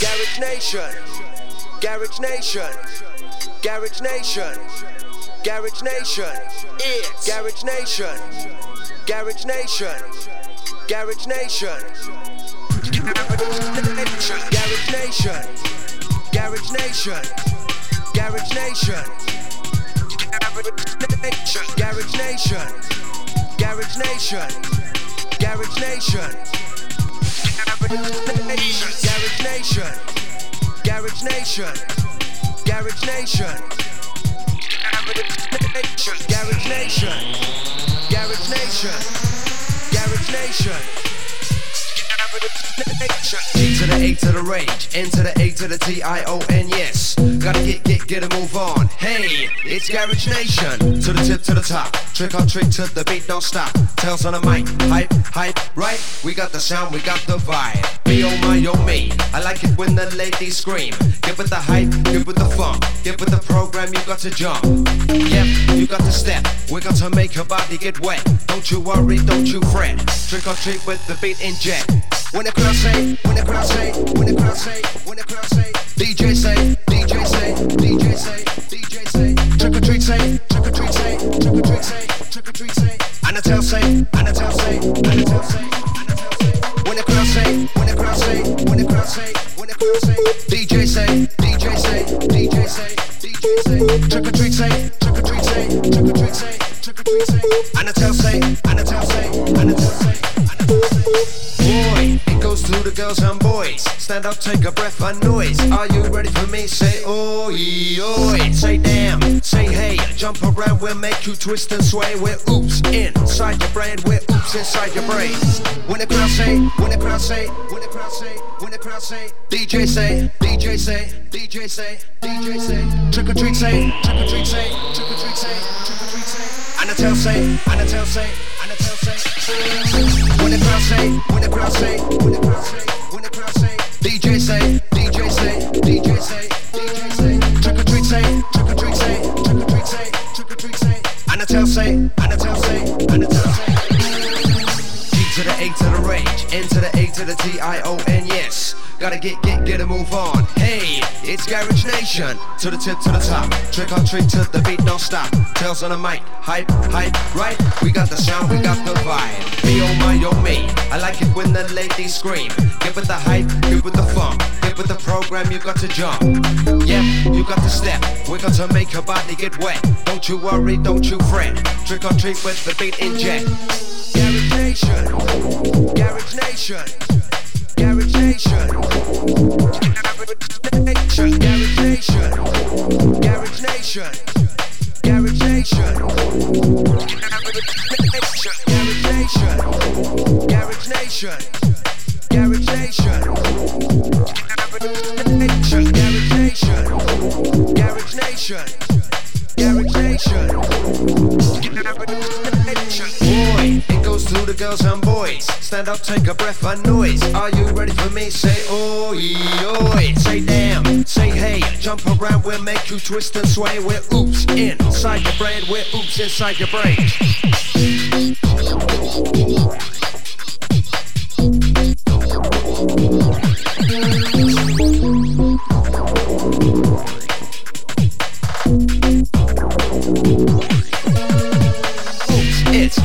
Garage Nation, Garage Nation, Garage Nation, Garage Nation, Garage Nation, Garage Nation, Garage Nation. Garage Nation, Garage Nation, Garage Nation, Garage Nation, Garage Nation, Garage Nation. Garage Nation, Garage Nation, Garage Nation, Garage Nation, Garage Nation, Garage Nation. G to the A to the rage, N to the A to the T I O N, yes. Gotta get, get, get a move on. Hey, it's Garage Nation. To the tip, to the top. Trick or trick to the beat, don't stop. Tails on the mic, hype, hype, right? We got the sound, we got the vibe. Me oh my oh me, I like it when the ladies scream. Get with the hype, get with the funk. Get with the program, you got to jump. Yep, you got to step. We're going to make your body get wet. Don't you worry, don't you fret. Trick or treat with the beat inject. When the crowd say, when the crowd say, when the crowd say, when the crowd say, DJ say, DJ say, DJ say, DJ say, trick or treat say, trick or treat say, trick or treat say, trick or treat say, Anatel say, Anatel say, Anatel say, Anatel say. When the crowd say, when the crowd say, when the crowd say, when the crowd say, DJ say, DJ say, DJ say, DJ say, trick or treat say, trick or treat say, trick or treat say, trick or treat say, Anatel say, Anatel say, Anatel say, Anatel say. Boy, it goes to the girls and boys. Stand up, take a breath, a noise. Are you ready for me? Say oi, oi. Say damn, say hey. Jump around, we'll make you twist and sway. We're oops inside your brain, we're oops inside your brain. When the crowd say, when the crowd say, when the crowd say, when the crowd say, DJ say, DJ say, DJ say, DJ say, trick or treat say, trick or treat say, trick or treat say, trick or treat say. Anatel say, Anatel say, Anatel say. When the crowd say, when the crowd say, when the crowd say, when the crowd say, DJ say, DJ say, DJ say, DJ say, trick or treat say, trick or treat say, trick or treat say, trick or treat say, Anatel say, Anatel say, Anatel say. G to the A to the rage, N to the A to the T I O N, yes. Gotta get, get, get a move on. Hey, it's Garage Nation. To the tip, to the top. Trick or treat to the beat, don't stop. Tails on the mic, hype, hype, right? We got the sound, we got the vibe. Me oh my oh me, I like it when the ladies scream. Get with the hype, get with the funk. Get with the program, you got to jump. Yeah, you got to step. Going to make your body get wet. Don't you worry, don't you fret. Trick or treat with the beat inject. Garage Nation, Garage Nation, Garage Nation, Garage Nation, Garage Nation, Garage Nation, Garage Nation, Nation, Garage Nation, Garage Nation, Garage Nation, Garage Nation. Boy, it goes to the girls and boys. Stand up, take a breath, a noise. Are you ready for me? Say oi, oi. Say damn, say hey. Jump around, we'll make you twist and sway. We're oops inside your brain. We're oops inside your brain.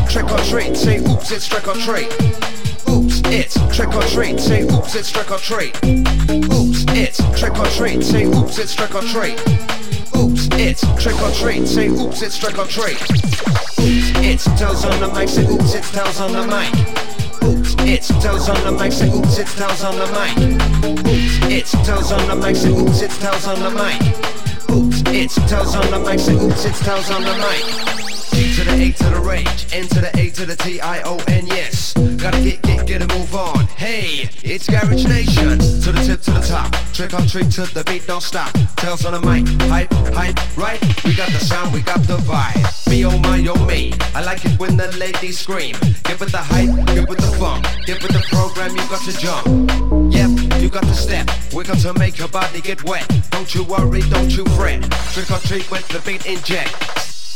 Trick or treat. Say oops, it's trick or treat. Oops, it's trick or treat. Say oops, it's trick or treat. Oops, it's trick or treat. Say oops, it's trick or treat. Oops, it's trick or treat. Say oops, it's trick or treat. Oops, it's toes on the mic. Say oops, it's toes on the mic. Oops, it's toes on the mic. Say oops, it's toes on the mic. Oops, it's toes on the mic. Say oops, it's toes on the mic. Oops, it's toes on the mic. Say oops, it's toes on the mic. To the A to the rage, N the A to the T I O N, yes. Gotta get, get, get a move on. Hey, it's Garage Nation. To the tip, to the top. Trick or treat to the beat, don't stop. Tails on the mic, hype, hype, right? We got the sound, we got the vibe. Me oh my oh me, I like it when the ladies scream. Get with the hype, get with the funk. Get with the program, you got to jump. Yep, you got to step. We're going to make your body get wet. Don't you worry, don't you fret. Trick or treat with the beat inject.